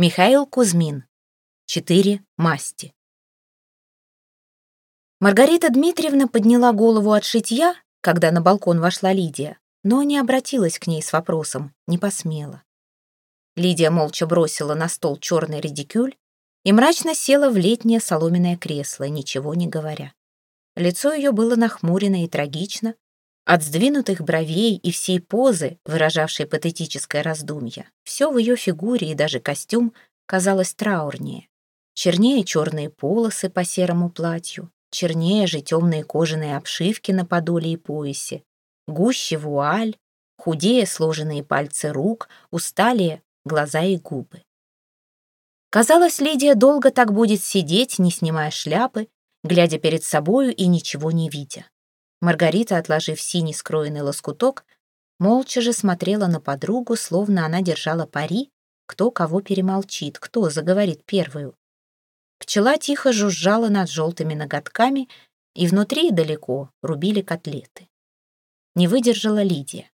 Михаил Кузьмин. Четыре масти. Маргарита Дмитриевна подняла голову от шитья, когда на балкон вошла Лидия, но не обратилась к ней с вопросом, не посмела. Лидия молча бросила на стол черный редикюль и мрачно села в летнее соломенное кресло, ничего не говоря. Лицо ее было нахмурено и трагично, от сдвинутых бровей и всей позы, выражавшей патетическое раздумье, все в ее фигуре и даже костюм казалось траурнее. Чернее черные полосы по серому платью, чернее же темные кожаные обшивки на подоле и поясе, гуще вуаль, худее сложенные пальцы рук, усталее глаза и губы. Казалось, Лидия долго так будет сидеть, не снимая шляпы, глядя перед собою и ничего не видя. Маргарита, отложив синий скроенный лоскуток, молча же смотрела на подругу, словно она держала пари, кто кого перемолчит, кто заговорит первую. Пчела тихо жужжала над желтыми ноготками, и внутри далеко рубили котлеты. Не выдержала Лидия.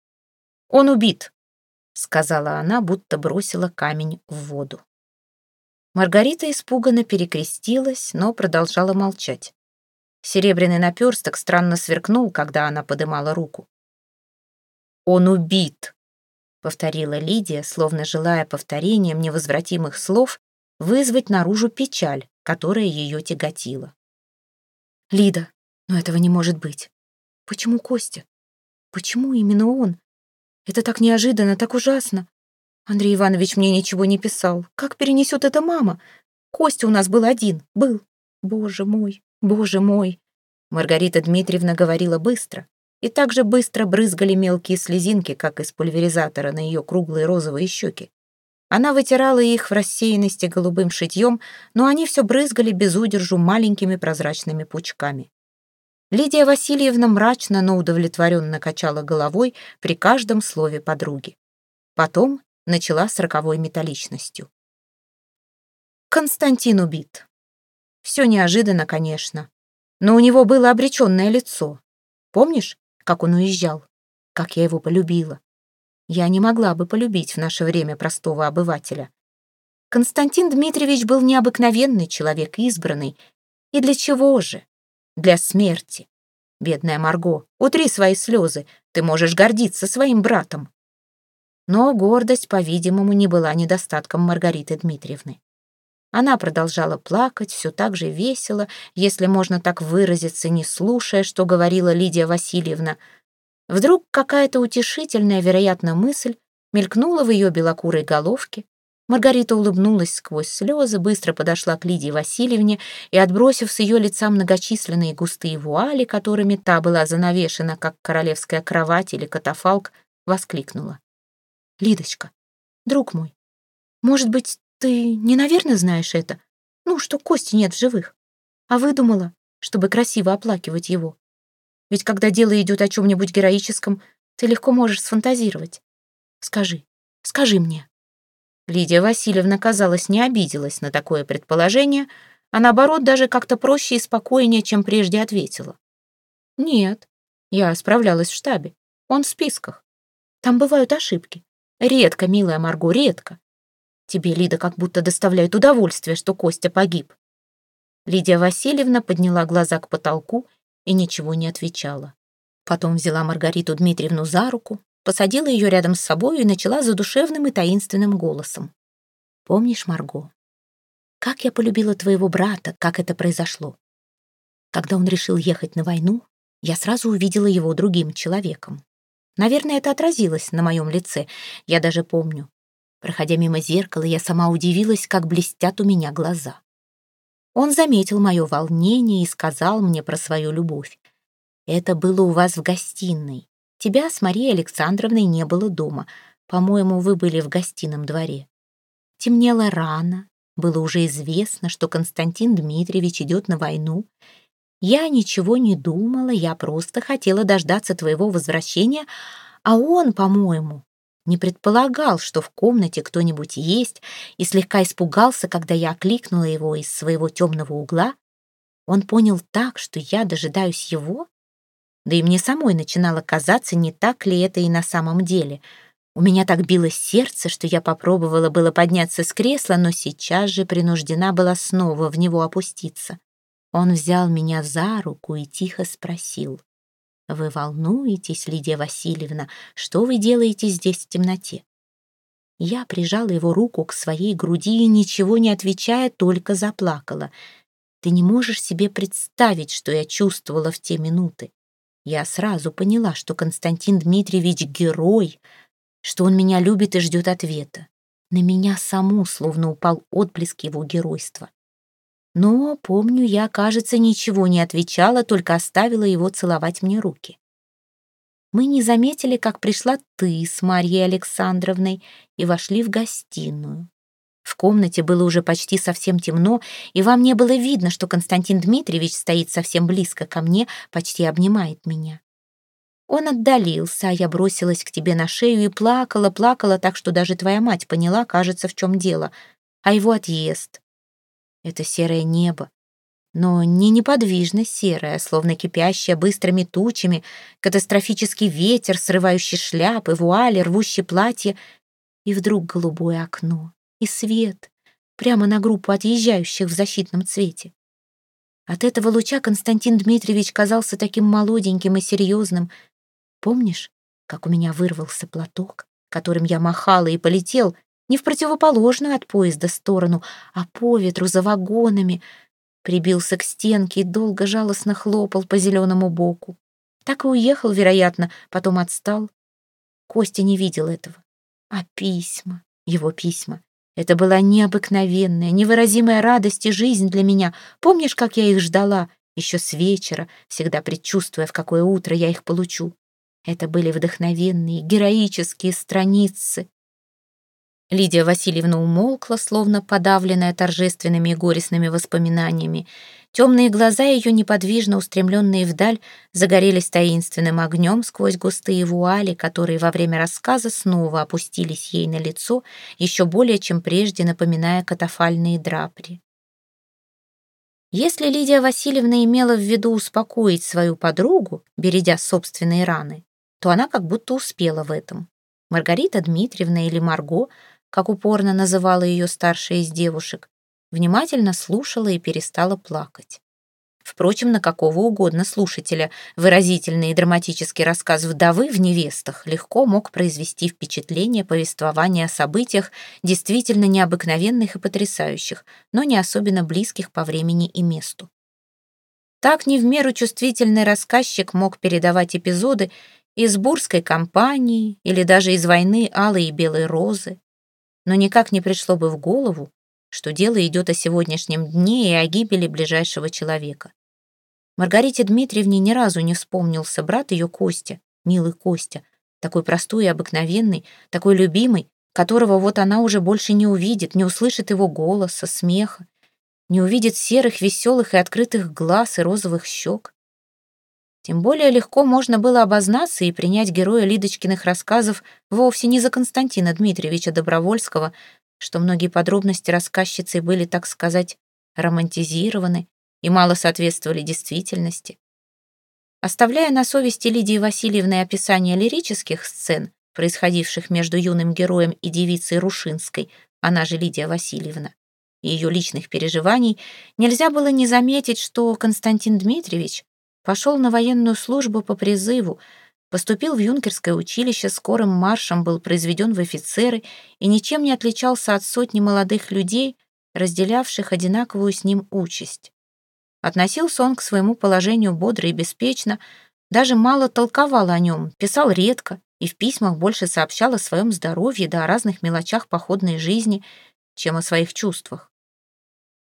«Он убит!» — сказала она, будто бросила камень в воду. Маргарита испуганно перекрестилась, но продолжала молчать. Серебряный наперсток странно сверкнул, когда она подымала руку. «Он убит!» — повторила Лидия, словно желая повторением невозвратимых слов вызвать наружу печаль, которая ее тяготила. «Лида, но этого не может быть. Почему Костя? Почему именно он? Это так неожиданно, так ужасно. Андрей Иванович мне ничего не писал. Как перенесет это мама? Костя у нас был один, был. Боже мой, боже мой. Маргарита Дмитриевна говорила быстро, и так же быстро брызгали мелкие слезинки, как из пульверизатора на ее круглые розовые щеки. Она вытирала их в рассеянности голубым шитьем, но они все брызгали без удержу маленькими прозрачными пучками. Лидия Васильевна мрачно, но удовлетворенно качала головой при каждом слове подруги. Потом начала с роковой металличностью. Константин убит. Все неожиданно, конечно, но у него было обреченное лицо. Помнишь, как он уезжал? Как я его полюбила? Я не могла бы полюбить в наше время простого обывателя. Константин Дмитриевич был необыкновенный человек, избранный. И для чего же? Для смерти. Бедная Марго, утри свои слезы, ты можешь гордиться своим братом. Но гордость, по-видимому, не была недостатком Маргариты Дмитриевны. Она продолжала плакать, все так же весело, если можно так выразиться, не слушая, что говорила Лидия Васильевна. Вдруг какая-то утешительная, вероятно, мысль мелькнула в ее белокурой головке. Маргарита улыбнулась сквозь слезы, быстро подошла к Лидии Васильевне и, отбросив с ее лица многочисленные густые вуали, которыми та была занавешена, как королевская кровать или катафалк, воскликнула. Лидочка, друг мой, может быть, ты не, наверное, знаешь это? Ну, что Кости нет в живых. А выдумала, чтобы красиво оплакивать его. Ведь когда дело идет о чем-нибудь героическом, ты легко можешь сфантазировать. Скажи, скажи мне. Лидия Васильевна, казалось, не обиделась на такое предположение, а наоборот, даже как-то проще и спокойнее, чем прежде ответила. Нет, я справлялась в штабе. Он в списках. Там бывают ошибки. Редко, милая Марго, редко. Тебе, Лида, как будто доставляет удовольствие, что Костя погиб. Лидия Васильевна подняла глаза к потолку и ничего не отвечала. Потом взяла Маргариту Дмитриевну за руку, посадила ее рядом с собой и начала задушевным и таинственным голосом. «Помнишь, Марго, как я полюбила твоего брата, как это произошло? Когда он решил ехать на войну, я сразу увидела его другим человеком. Наверное, это отразилось на моем лице. Я даже помню. Проходя мимо зеркала, я сама удивилась, как блестят у меня глаза. Он заметил мое волнение и сказал мне про свою любовь. «Это было у вас в гостиной. Тебя с Марией Александровной не было дома. По-моему, вы были в гостином дворе. Темнело рано. Было уже известно, что Константин Дмитриевич идет на войну, я ничего не думала, я просто хотела дождаться твоего возвращения, а он, по-моему, не предполагал, что в комнате кто-нибудь есть, и слегка испугался, когда я окликнула его из своего темного угла. Он понял так, что я дожидаюсь его? Да и мне самой начинало казаться, не так ли это и на самом деле. У меня так билось сердце, что я попробовала было подняться с кресла, но сейчас же принуждена была снова в него опуститься. Он взял меня за руку и тихо спросил. «Вы волнуетесь, Лидия Васильевна? Что вы делаете здесь в темноте?» Я прижала его руку к своей груди и, ничего не отвечая, только заплакала. Ты не можешь себе представить, что я чувствовала в те минуты. Я сразу поняла, что Константин Дмитриевич — герой, что он меня любит и ждет ответа. На меня саму словно упал отблеск его геройства. Но, помню, я, кажется, ничего не отвечала, только оставила его целовать мне руки. Мы не заметили, как пришла ты с Марьей Александровной и вошли в гостиную. В комнате было уже почти совсем темно, и вам не было видно, что Константин Дмитриевич стоит совсем близко ко мне, почти обнимает меня. Он отдалился, а я бросилась к тебе на шею и плакала, плакала так, что даже твоя мать поняла, кажется, в чем дело. А его отъезд. Это серое небо. Но не неподвижно серое, словно кипящее быстрыми тучами, катастрофический ветер, срывающий шляпы, вуали, рвущий платье, и вдруг голубое окно, и свет, прямо на группу отъезжающих в защитном цвете. От этого луча Константин Дмитриевич казался таким молоденьким и серьезным, Помнишь, как у меня вырвался платок, которым я махала и полетел не в противоположную от поезда сторону, а по ветру за вагонами, прибился к стенке и долго жалостно хлопал по зеленому боку. Так и уехал, вероятно, потом отстал. Костя не видел этого. А письма, его письма, это была необыкновенная, невыразимая радость и жизнь для меня. Помнишь, как я их ждала, еще с вечера, всегда предчувствуя, в какое утро я их получу? Это были вдохновенные, героические страницы. Лидия Васильевна умолкла, словно подавленная торжественными и горестными воспоминаниями. Темные глаза ее, неподвижно устремленные вдаль, загорелись таинственным огнем сквозь густые вуали, которые во время рассказа снова опустились ей на лицо, еще более, чем прежде напоминая катафальные драпри. Если Лидия Васильевна имела в виду успокоить свою подругу, бередя собственные раны, то она как будто успела в этом. Маргарита Дмитриевна или Марго, как упорно называла ее старшая из девушек, внимательно слушала и перестала плакать. Впрочем, на какого угодно слушателя выразительный и драматический рассказ вдовы в невестах легко мог произвести впечатление повествования о событиях, действительно необыкновенных и потрясающих, но не особенно близких по времени и месту. Так не в меру чувствительный рассказчик мог передавать эпизоды, из бурской кампании или даже из войны алой и белой розы. Но никак не пришло бы в голову, что дело идет о сегодняшнем дне и о гибели ближайшего человека. Маргарите Дмитриевне ни разу не вспомнился брат ее Костя, милый Костя, такой простой и обыкновенный, такой любимый, которого вот она уже больше не увидит, не услышит его голоса, смеха, не увидит серых, веселых и открытых глаз и розовых щек. Тем более легко можно было обознаться и принять героя Лидочкиных рассказов вовсе не за Константина Дмитриевича Добровольского, что многие подробности рассказчицы были, так сказать, романтизированы и мало соответствовали действительности. Оставляя на совести Лидии Васильевны описание лирических сцен, происходивших между юным героем и девицей Рушинской, она же Лидия Васильевна, и ее личных переживаний, нельзя было не заметить, что Константин Дмитриевич Пошел на военную службу по призыву, поступил в юнкерское училище, скорым маршем был произведен в офицеры и ничем не отличался от сотни молодых людей, разделявших одинаковую с ним участь. Относился он к своему положению бодро и беспечно, даже мало толковал о нем, писал редко и в письмах больше сообщал о своем здоровье да о разных мелочах походной жизни, чем о своих чувствах.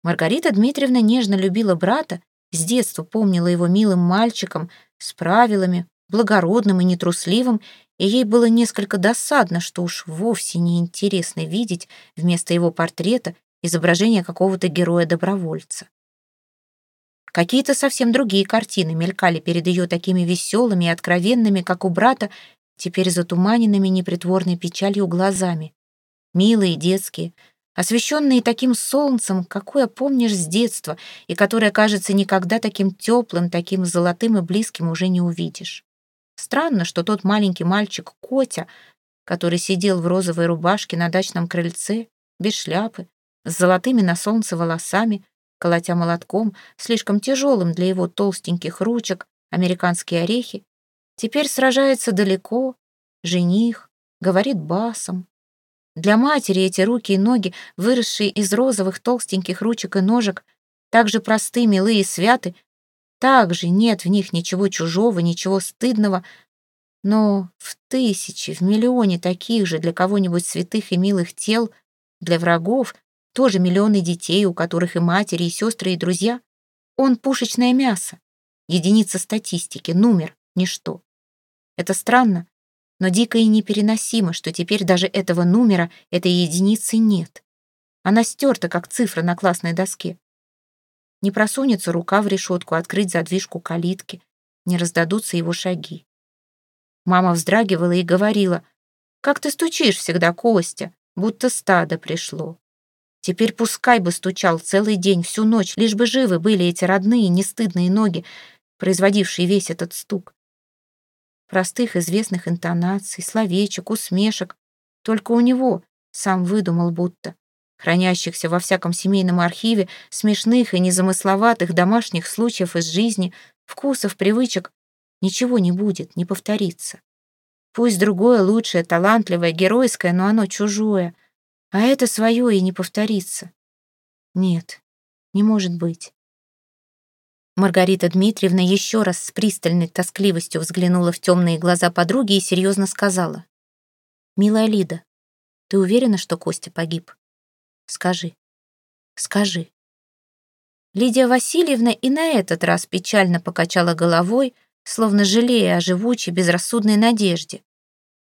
Маргарита Дмитриевна нежно любила брата с детства помнила его милым мальчиком, с правилами, благородным и нетрусливым, и ей было несколько досадно, что уж вовсе не интересно видеть вместо его портрета изображение какого-то героя-добровольца. Какие-то совсем другие картины мелькали перед ее такими веселыми и откровенными, как у брата, теперь затуманенными непритворной печалью глазами. Милые, детские, освещенные таким солнцем, какое помнишь с детства, и которое кажется никогда таким теплым, таким золотым и близким уже не увидишь. Странно, что тот маленький мальчик Котя который сидел в розовой рубашке на дачном крыльце, без шляпы, с золотыми на солнце волосами, колотя молотком, слишком тяжелым для его толстеньких ручек, американские орехи, теперь сражается далеко, жених, говорит басом. Для матери эти руки и ноги, выросшие из розовых толстеньких ручек и ножек, так же просты, милые и святы, также нет в них ничего чужого, ничего стыдного, но в тысячи, в миллионе таких же для кого-нибудь святых и милых тел, для врагов, тоже миллионы детей, у которых и матери, и сестры, и друзья. Он пушечное мясо, единица статистики, номер, ничто. Это странно, но дико и непереносимо, что теперь даже этого номера, этой единицы нет. Она стерта, как цифра на классной доске. Не просунется рука в решетку, открыть задвижку калитки, не раздадутся его шаги. Мама вздрагивала и говорила, «Как ты стучишь всегда, Костя, будто стадо пришло». Теперь пускай бы стучал целый день, всю ночь, лишь бы живы были эти родные, нестыдные ноги, производившие весь этот стук простых известных интонаций, словечек, усмешек. Только у него, сам выдумал будто, хранящихся во всяком семейном архиве, смешных и незамысловатых домашних случаев из жизни, вкусов, привычек, ничего не будет, не повторится. Пусть другое, лучшее, талантливое, геройское, но оно чужое, а это свое и не повторится. Нет, не может быть. Маргарита Дмитриевна еще раз с пристальной тоскливостью взглянула в темные глаза подруги и серьезно сказала. «Милая Лида, ты уверена, что Костя погиб? Скажи, скажи». Лидия Васильевна и на этот раз печально покачала головой, словно жалея о живучей, безрассудной надежде.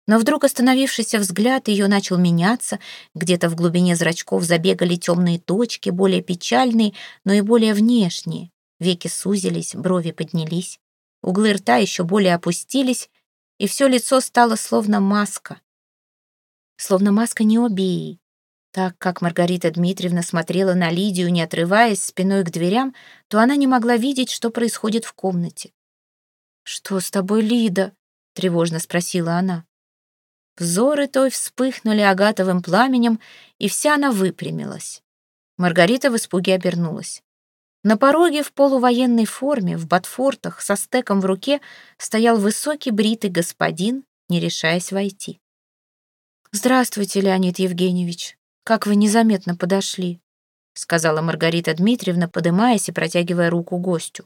Но вдруг остановившийся взгляд ее начал меняться, где-то в глубине зрачков забегали темные точки, более печальные, но и более внешние. Веки сузились, брови поднялись, углы рта еще более опустились, и все лицо стало словно маска. Словно маска Необии. Так как Маргарита Дмитриевна смотрела на Лидию, не отрываясь спиной к дверям, то она не могла видеть, что происходит в комнате. «Что с тобой, Лида?» — тревожно спросила она. Взоры той вспыхнули агатовым пламенем, и вся она выпрямилась. Маргарита в испуге обернулась. На пороге в полувоенной форме, в ботфортах, со стеком в руке, стоял высокий бритый господин, не решаясь войти. «Здравствуйте, Леонид Евгеньевич. Как вы незаметно подошли», сказала Маргарита Дмитриевна, подымаясь и протягивая руку гостю.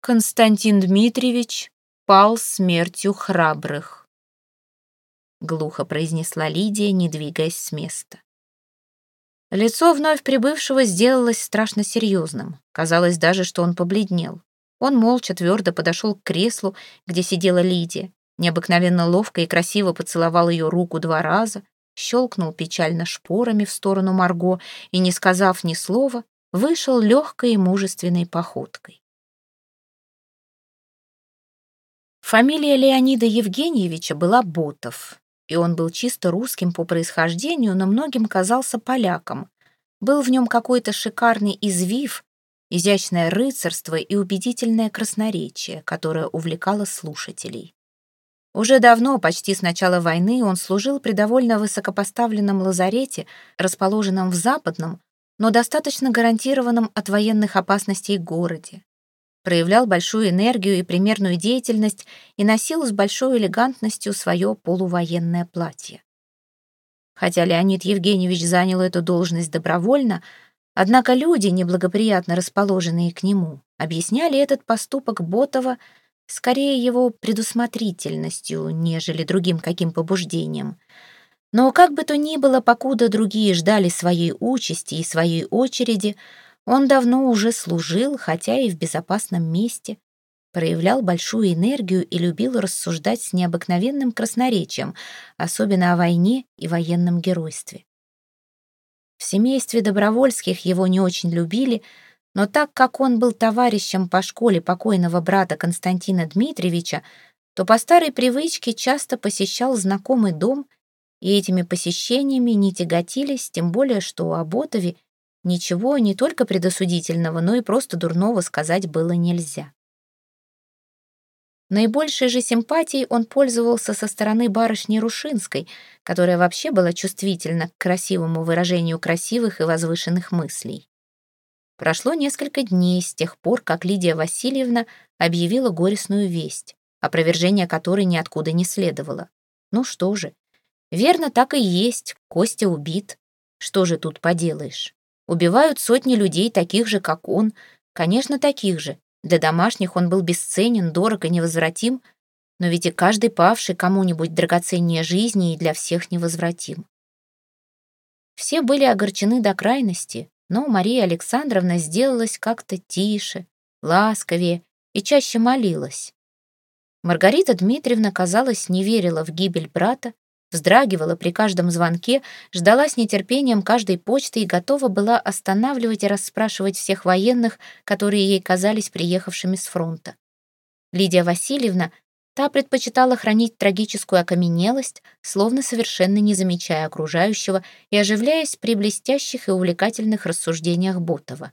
«Константин Дмитриевич пал смертью храбрых», глухо произнесла Лидия, не двигаясь с места. Лицо вновь прибывшего сделалось страшно серьезным. Казалось даже, что он побледнел. Он молча твердо подошел к креслу, где сидела Лидия, необыкновенно ловко и красиво поцеловал ее руку два раза, щелкнул печально шпорами в сторону Марго и, не сказав ни слова, вышел легкой и мужественной походкой. Фамилия Леонида Евгеньевича была Ботов и он был чисто русским по происхождению, но многим казался поляком. Был в нем какой-то шикарный извив, изящное рыцарство и убедительное красноречие, которое увлекало слушателей. Уже давно, почти с начала войны, он служил при довольно высокопоставленном лазарете, расположенном в западном, но достаточно гарантированном от военных опасностей городе проявлял большую энергию и примерную деятельность и носил с большой элегантностью свое полувоенное платье. Хотя Леонид Евгеньевич занял эту должность добровольно, однако люди, неблагоприятно расположенные к нему, объясняли этот поступок Ботова скорее его предусмотрительностью, нежели другим каким побуждением. Но как бы то ни было, покуда другие ждали своей участи и своей очереди, он давно уже служил, хотя и в безопасном месте, проявлял большую энергию и любил рассуждать с необыкновенным красноречием, особенно о войне и военном геройстве. В семействе Добровольских его не очень любили, но так как он был товарищем по школе покойного брата Константина Дмитриевича, то по старой привычке часто посещал знакомый дом, и этими посещениями не тяготились, тем более что у Аботове Ничего не только предосудительного, но и просто дурного сказать было нельзя. Наибольшей же симпатией он пользовался со стороны барышни Рушинской, которая вообще была чувствительна к красивому выражению красивых и возвышенных мыслей. Прошло несколько дней с тех пор, как Лидия Васильевна объявила горестную весть, опровержение которой ниоткуда не следовало. Ну что же, верно так и есть, Костя убит. Что же тут поделаешь? Убивают сотни людей, таких же, как он, конечно, таких же, для домашних он был бесценен, дорог и невозвратим, но ведь и каждый павший кому-нибудь драгоценнее жизни и для всех невозвратим. Все были огорчены до крайности, но Мария Александровна сделалась как-то тише, ласковее и чаще молилась. Маргарита Дмитриевна, казалось, не верила в гибель брата, вздрагивала при каждом звонке, ждала с нетерпением каждой почты и готова была останавливать и расспрашивать всех военных, которые ей казались приехавшими с фронта. Лидия Васильевна, та предпочитала хранить трагическую окаменелость, словно совершенно не замечая окружающего и оживляясь при блестящих и увлекательных рассуждениях Ботова.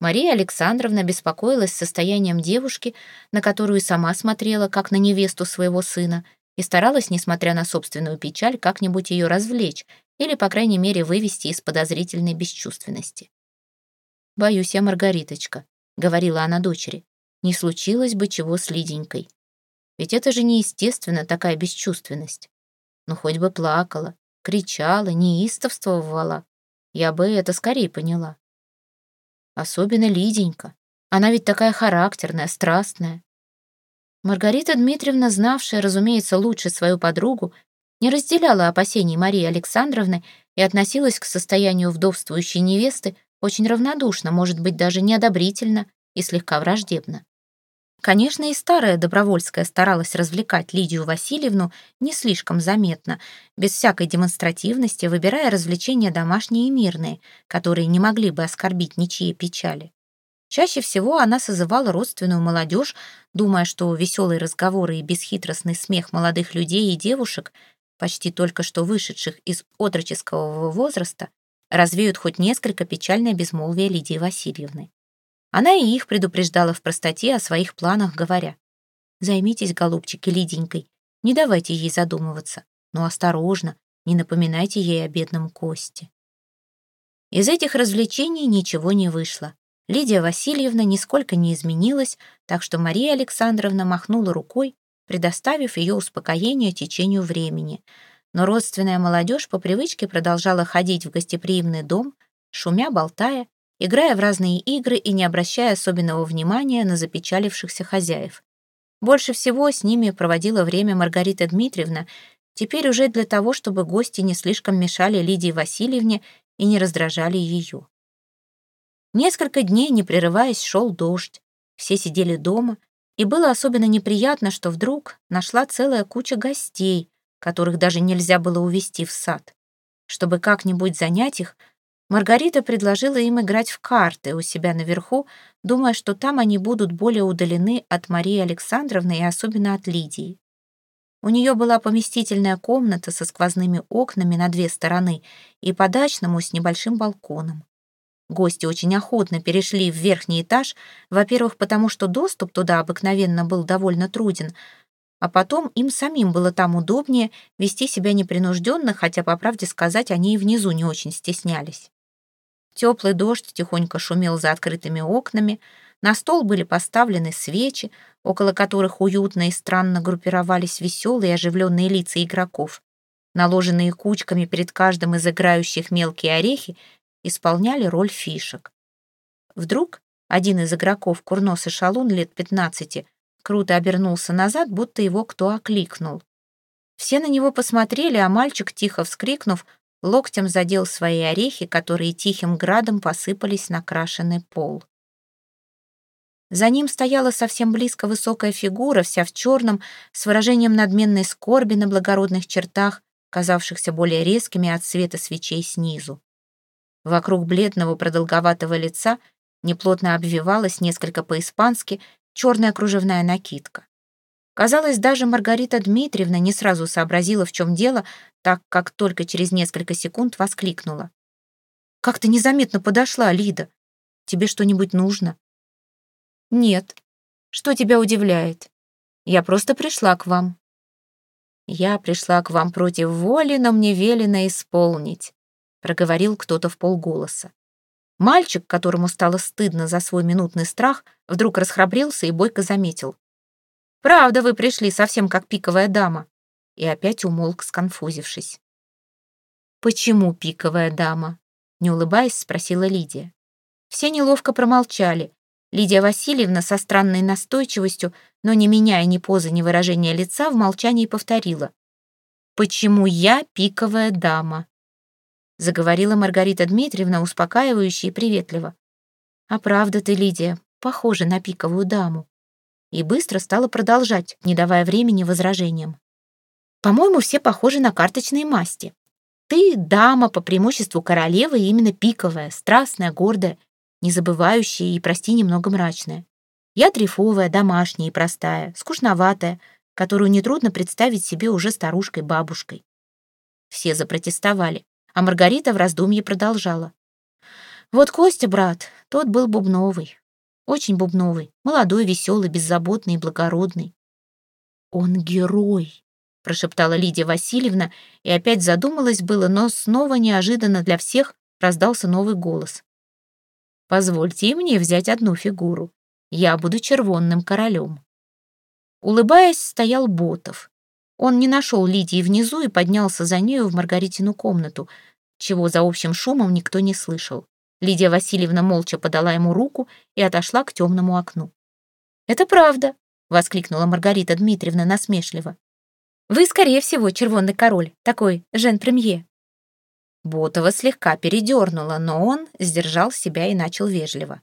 Мария Александровна беспокоилась состоянием девушки, на которую сама смотрела, как на невесту своего сына — и старалась, несмотря на собственную печаль, как-нибудь ее развлечь или, по крайней мере, вывести из подозрительной бесчувственности. «Боюсь я, Маргариточка», — говорила она дочери, «не случилось бы чего с Лиденькой. Ведь это же неестественно, такая бесчувственность. Ну, хоть бы плакала, кричала, неистовствовала. Я бы это скорее поняла. Особенно Лиденька. Она ведь такая характерная, страстная. Маргарита Дмитриевна, знавшая, разумеется, лучше свою подругу, не разделяла опасений Марии Александровны и относилась к состоянию вдовствующей невесты очень равнодушно, может быть, даже неодобрительно и слегка враждебно. Конечно, и старая Добровольская старалась развлекать Лидию Васильевну не слишком заметно, без всякой демонстративности, выбирая развлечения домашние и мирные, которые не могли бы оскорбить ничьи печали. Чаще всего она созывала родственную молодежь, думая, что веселые разговоры и бесхитростный смех молодых людей и девушек, почти только что вышедших из отроческого возраста, развеют хоть несколько печальное безмолвие Лидии Васильевны. Она и их предупреждала в простоте о своих планах, говоря, «Займитесь, голубчики, Лиденькой, не давайте ей задумываться, но осторожно, не напоминайте ей о бедном Косте». Из этих развлечений ничего не вышло. Лидия Васильевна нисколько не изменилась, так что Мария Александровна махнула рукой, предоставив ее успокоению течению времени. Но родственная молодежь по привычке продолжала ходить в гостеприимный дом, шумя, болтая, играя в разные игры и не обращая особенного внимания на запечалившихся хозяев. Больше всего с ними проводила время Маргарита Дмитриевна, теперь уже для того, чтобы гости не слишком мешали Лидии Васильевне и не раздражали ее. Несколько дней, не прерываясь, шел дождь. Все сидели дома, и было особенно неприятно, что вдруг нашла целая куча гостей, которых даже нельзя было увести в сад. Чтобы как-нибудь занять их, Маргарита предложила им играть в карты у себя наверху, думая, что там они будут более удалены от Марии Александровны и особенно от Лидии. У нее была поместительная комната со сквозными окнами на две стороны и по дачному с небольшим балконом. Гости очень охотно перешли в верхний этаж, во-первых, потому что доступ туда обыкновенно был довольно труден, а потом им самим было там удобнее вести себя непринужденно, хотя, по правде сказать, они и внизу не очень стеснялись. Теплый дождь тихонько шумел за открытыми окнами, на стол были поставлены свечи, около которых уютно и странно группировались веселые и оживленные лица игроков. Наложенные кучками перед каждым из играющих мелкие орехи исполняли роль фишек. Вдруг один из игроков, курносый шалун лет 15, круто обернулся назад, будто его кто окликнул. Все на него посмотрели, а мальчик, тихо вскрикнув, локтем задел свои орехи, которые тихим градом посыпались на крашеный пол. За ним стояла совсем близко высокая фигура, вся в черном, с выражением надменной скорби на благородных чертах, казавшихся более резкими от света свечей снизу. Вокруг бледного продолговатого лица неплотно обвивалась несколько по-испански черная кружевная накидка. Казалось, даже Маргарита Дмитриевна не сразу сообразила, в чем дело, так как только через несколько секунд воскликнула. «Как ты незаметно подошла, Лида? Тебе что-нибудь нужно?» «Нет. Что тебя удивляет?» Я просто пришла к вам». «Я пришла к вам против воли, но мне велено исполнить», — проговорил кто-то в полголоса. Мальчик, которому стало стыдно за свой минутный страх, вдруг расхрабрился и бойко заметил. «Правда, вы пришли совсем как пиковая дама». И опять умолк, сконфузившись. «Почему пиковая дама?» Не улыбаясь, спросила Лидия. Все неловко промолчали. Лидия Васильевна со странной настойчивостью, но не меняя ни позы, ни выражения лица, в молчании повторила. «Почему я пиковая дама?» Заговорила Маргарита Дмитриевна успокаивающе и приветливо. «А правда ты, Лидия, похожа на пиковую даму». И быстро стала продолжать, не давая времени возражениям. «По-моему, все похожи на карточные масти. Ты дама, по преимуществу королева, именно пиковая, страстная, гордая, незабывающая и, прости, немного мрачная. Я трефовая, домашняя и простая, скучноватая, которую нетрудно представить себе уже старушкой-бабушкой. Все запротестовали. А Маргарита в раздумье продолжала. Вот Костя, брат, тот был бубновый. Очень бубновый, молодой, веселый, беззаботный и благородный. «Он герой», — прошептала Лидия Васильевна и опять задумалась было, но снова неожиданно для всех раздался новый голос. «Позвольте мне взять одну фигуру. Я буду червонным королем». Улыбаясь, стоял Ботов. Он не нашел Лидии внизу и поднялся за нею в Маргаритину комнату, чего за общим шумом никто не слышал. Лидия Васильевна молча подала ему руку и отошла к темному окну. «Это правда», — воскликнула Маргарита Дмитриевна насмешливо. «Вы, скорее всего, червонный король, такой жен-премье». Ботова слегка передернула, но он сдержал себя и начал вежливо.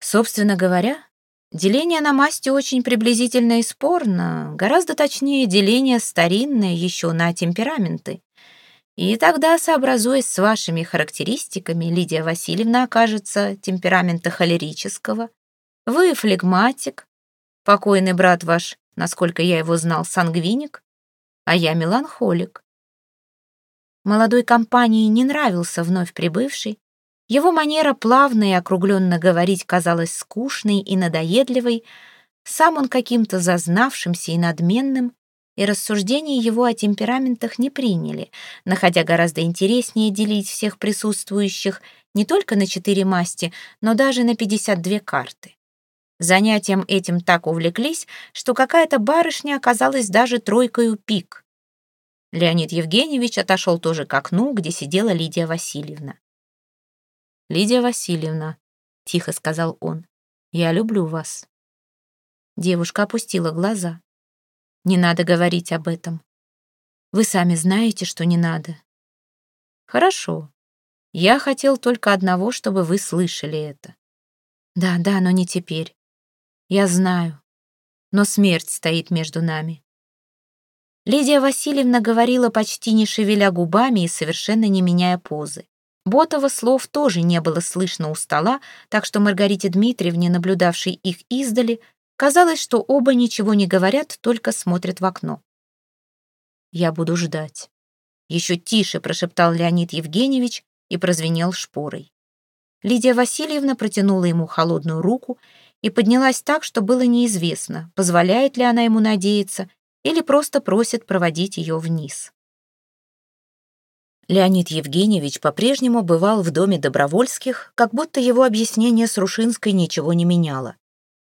Собственно говоря, Деление на масти очень приблизительно и спорно, гораздо точнее деление старинное еще на темпераменты. И тогда, сообразуясь с вашими характеристиками, Лидия Васильевна окажется темперамента холерического. Вы флегматик, покойный брат ваш, насколько я его знал, сангвиник, а я меланхолик. Молодой компании не нравился вновь прибывший, его манера плавно и округленно говорить казалась скучной и надоедливой, сам он каким-то зазнавшимся и надменным, и рассуждения его о темпераментах не приняли, находя гораздо интереснее делить всех присутствующих не только на четыре масти, но даже на 52 карты. Занятием этим так увлеклись, что какая-то барышня оказалась даже тройкой пик. Леонид Евгеньевич отошел тоже к окну, где сидела Лидия Васильевна. «Лидия Васильевна», — тихо сказал он, — «я люблю вас». Девушка опустила глаза. «Не надо говорить об этом. Вы сами знаете, что не надо». «Хорошо. Я хотел только одного, чтобы вы слышали это». «Да, да, но не теперь. Я знаю. Но смерть стоит между нами». Лидия Васильевна говорила почти не шевеля губами и совершенно не меняя позы. Ботова слов тоже не было слышно у стола, так что Маргарите Дмитриевне, наблюдавшей их издали, казалось, что оба ничего не говорят, только смотрят в окно. «Я буду ждать», — еще тише прошептал Леонид Евгеньевич и прозвенел шпорой. Лидия Васильевна протянула ему холодную руку и поднялась так, что было неизвестно, позволяет ли она ему надеяться или просто просит проводить ее вниз. Леонид Евгеньевич по-прежнему бывал в доме Добровольских, как будто его объяснение с Рушинской ничего не меняло.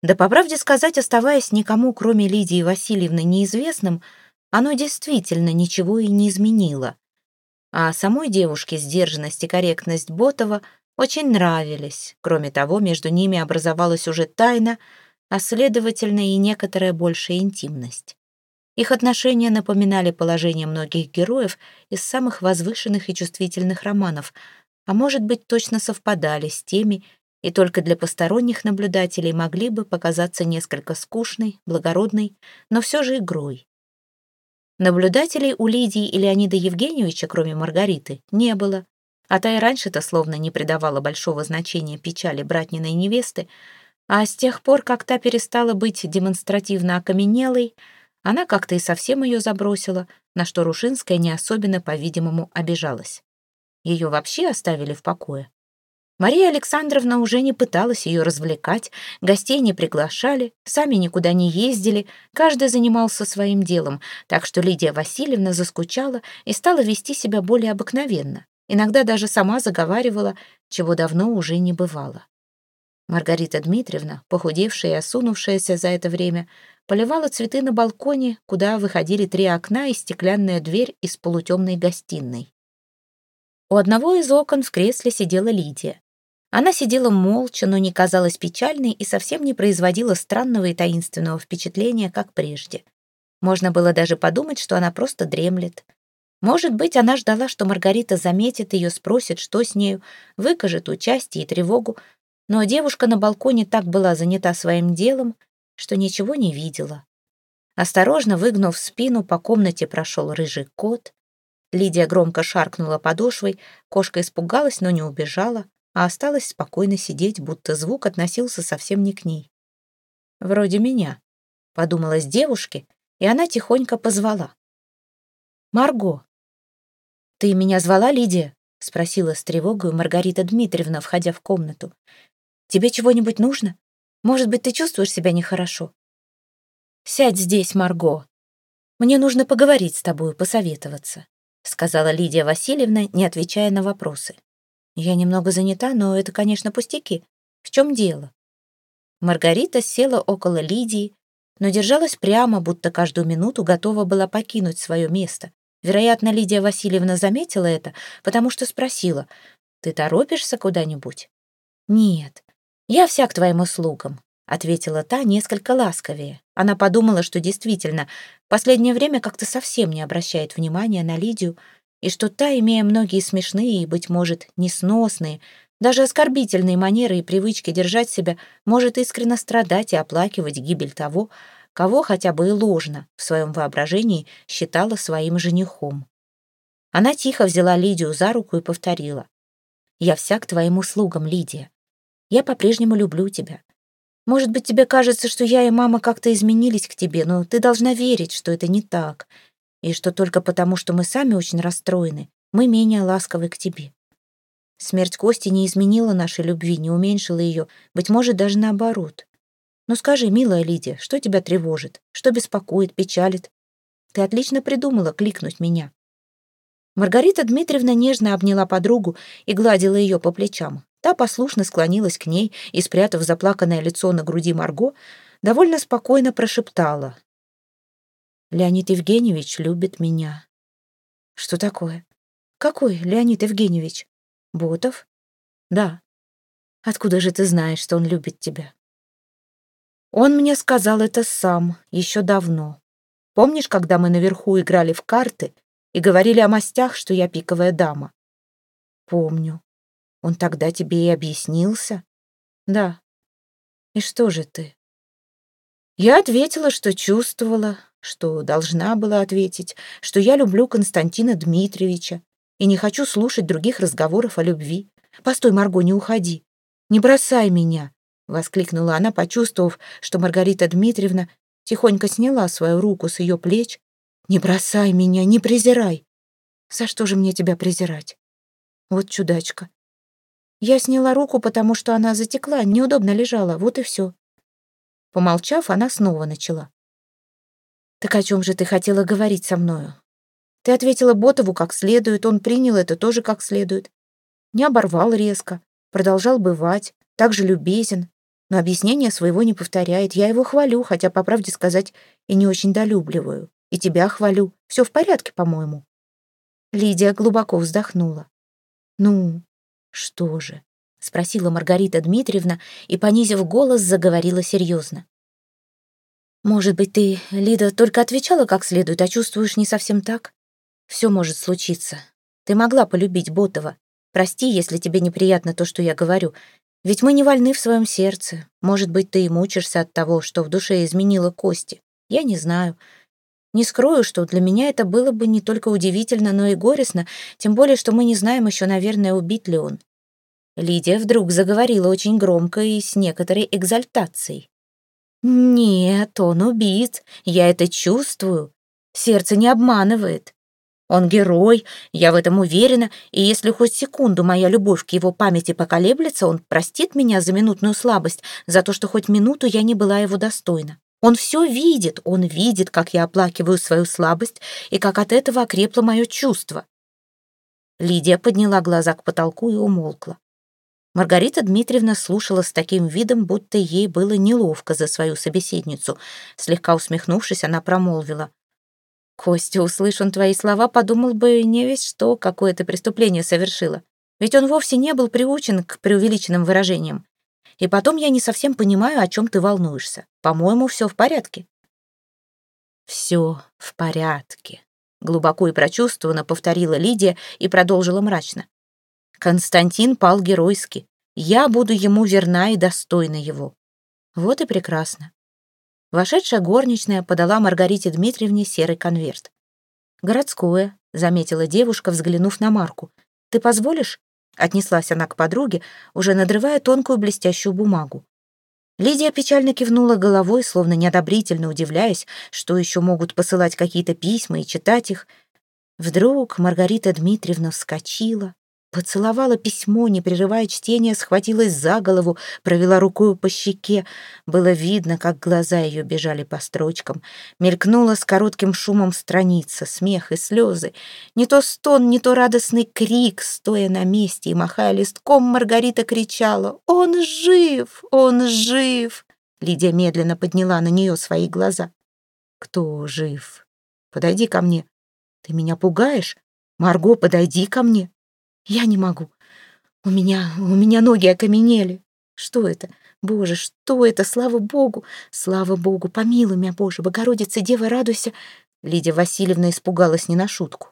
Да, по правде сказать, оставаясь никому, кроме Лидии Васильевны, неизвестным, оно действительно ничего и не изменило. А самой девушке сдержанность и корректность Ботова очень нравились. Кроме того, между ними образовалась уже тайна, а следовательно и некоторая большая интимность. Их отношения напоминали положение многих героев из самых возвышенных и чувствительных романов, а может быть, точно совпадали с теми, и только для посторонних наблюдателей могли бы показаться несколько скучной, благородной, но все же игрой. Наблюдателей у Лидии и Леонида Евгеньевича, кроме Маргариты, не было, а та и раньше-то словно не придавала большого значения печали братниной невесты, а с тех пор, как та перестала быть демонстративно окаменелой, она как-то и совсем ее забросила, на что Рушинская не особенно, по-видимому, обижалась. Ее вообще оставили в покое. Мария Александровна уже не пыталась ее развлекать, гостей не приглашали, сами никуда не ездили, каждый занимался своим делом, так что Лидия Васильевна заскучала и стала вести себя более обыкновенно. Иногда даже сама заговаривала, чего давно уже не бывало. Маргарита Дмитриевна, похудевшая и осунувшаяся за это время, поливала цветы на балконе, куда выходили три окна и стеклянная дверь из полутемной гостиной. У одного из окон в кресле сидела Лидия. Она сидела молча, но не казалась печальной и совсем не производила странного и таинственного впечатления, как прежде. Можно было даже подумать, что она просто дремлет. Может быть, она ждала, что Маргарита заметит ее, спросит, что с нею, выкажет участие и тревогу, но девушка на балконе так была занята своим делом, что ничего не видела. Осторожно выгнув спину, по комнате прошел рыжий кот. Лидия громко шаркнула подошвой, кошка испугалась, но не убежала а осталась спокойно сидеть, будто звук относился совсем не к ней. «Вроде меня», — подумалась девушке, и она тихонько позвала. «Марго». «Ты меня звала, Лидия?» — спросила с тревогой Маргарита Дмитриевна, входя в комнату. «Тебе чего-нибудь нужно? Может быть, ты чувствуешь себя нехорошо?» «Сядь здесь, Марго. Мне нужно поговорить с тобой, посоветоваться», — сказала Лидия Васильевна, не отвечая на вопросы. Я немного занята, но это, конечно, пустяки. В чем дело? Маргарита села около Лидии, но держалась прямо, будто каждую минуту готова была покинуть свое место. Вероятно, Лидия Васильевна заметила это, потому что спросила, «Ты торопишься куда-нибудь?» «Нет, я вся к твоим услугам», — ответила та несколько ласковее. Она подумала, что действительно, последнее время как-то совсем не обращает внимания на Лидию, и что та, имея многие смешные и, быть может, несносные, даже оскорбительные манеры и привычки держать себя, может искренне страдать и оплакивать гибель того, кого хотя бы и ложно в своем воображении считала своим женихом. Она тихо взяла Лидию за руку и повторила. «Я вся к твоим услугам, Лидия. Я по-прежнему люблю тебя. Может быть, тебе кажется, что я и мама как-то изменились к тебе, но ты должна верить, что это не так и что только потому, что мы сами очень расстроены, мы менее ласковы к тебе. Смерть Кости не изменила нашей любви, не уменьшила ее, быть может, даже наоборот. Ну скажи, милая Лидия, что тебя тревожит, что беспокоит, печалит? Ты отлично придумала кликнуть меня. Маргарита Дмитриевна нежно обняла подругу и гладила ее по плечам. Та послушно склонилась к ней и, спрятав заплаканное лицо на груди Марго, довольно спокойно прошептала. Леонид Евгеньевич любит меня. Что такое? Какой Леонид Евгеньевич? Ботов? Да. Откуда же ты знаешь, что он любит тебя? Он мне сказал это сам, еще давно. Помнишь, когда мы наверху играли в карты и говорили о мастях, что я пиковая дама? Помню. Он тогда тебе и объяснился? Да. И что же ты? Я ответила, что чувствовала, что должна была ответить, что я люблю Константина Дмитриевича и не хочу слушать других разговоров о любви. Постой, Марго, не уходи. Не бросай меня, воскликнула она, почувствовав, что Маргарита Дмитриевна тихонько сняла свою руку с ее плеч. Не бросай меня, не презирай. За что же мне тебя презирать? Вот чудачка. Я сняла руку, потому что она затекла, неудобно лежала, вот и все. Помолчав, она снова начала. «Так о чем же ты хотела говорить со мною?» Ты ответила Ботову как следует, он принял это тоже как следует. Не оборвал резко, продолжал бывать, так же любезен, но объяснения своего не повторяет. Я его хвалю, хотя, по правде сказать, и не очень долюбливаю. И тебя хвалю. Все в порядке, по-моему. Лидия глубоко вздохнула. «Ну, что же?» — спросила Маргарита Дмитриевна и, понизив голос, заговорила серьезно. Может быть, ты, Лида, только отвечала как следует, а чувствуешь не совсем так? Все может случиться. Ты могла полюбить Ботова. Прости, если тебе неприятно то, что я говорю. Ведь мы не вольны в своем сердце. Может быть, ты и мучишься от того, что в душе изменила Кости. Я не знаю. Не скрою, что для меня это было бы не только удивительно, но и горестно, тем более, что мы не знаем еще, наверное, убит ли он. Лидия вдруг заговорила очень громко и с некоторой экзальтацией. «Нет, он убит. Я это чувствую. Сердце не обманывает. Он герой, я в этом уверена, и если хоть секунду моя любовь к его памяти поколеблется, он простит меня за минутную слабость, за то, что хоть минуту я не была его достойна. Он все видит, он видит, как я оплакиваю свою слабость и как от этого окрепло мое чувство. Лидия подняла глаза к потолку и умолкла. Маргарита Дмитриевна слушала с таким видом, будто ей было неловко за свою собеседницу. Слегка усмехнувшись, она промолвила. Костя, услышан твои слова, подумал бы не весь что, какое то преступление совершила. Ведь он вовсе не был приучен к преувеличенным выражениям. И потом я не совсем понимаю, о чем ты волнуешься. По-моему, все в порядке. Все в порядке, глубоко и прочувствованно повторила Лидия и продолжила мрачно. Константин пал геройски. Я буду ему верна и достойна его. Вот и прекрасно. Вошедшая горничная подала Маргарите Дмитриевне серый конверт. «Городское», — заметила девушка, взглянув на Марку. «Ты позволишь?» — отнеслась она к подруге, уже надрывая тонкую блестящую бумагу. Лидия печально кивнула головой, словно неодобрительно удивляясь, что еще могут посылать какие-то письма и читать их. Вдруг Маргарита Дмитриевна вскочила, Поцеловала письмо, не прерывая чтения, схватилась за голову, провела рукой по щеке. Было видно, как глаза ее бежали по строчкам. Мелькнула с коротким шумом страница, смех и слезы. Не то стон, не то радостный крик, стоя на месте и махая листком, Маргарита кричала «Он жив! Он жив!» Лидия медленно подняла на нее свои глаза. «Кто жив? Подойди ко мне. Ты меня пугаешь? Марго, подойди ко мне!» Я не могу. У меня, у меня ноги окаменели. Что это? Боже, что это? Слава Богу! Слава Богу! Помилуй меня, Боже! Богородица, Дева, радуйся!» Лидия Васильевна испугалась не на шутку.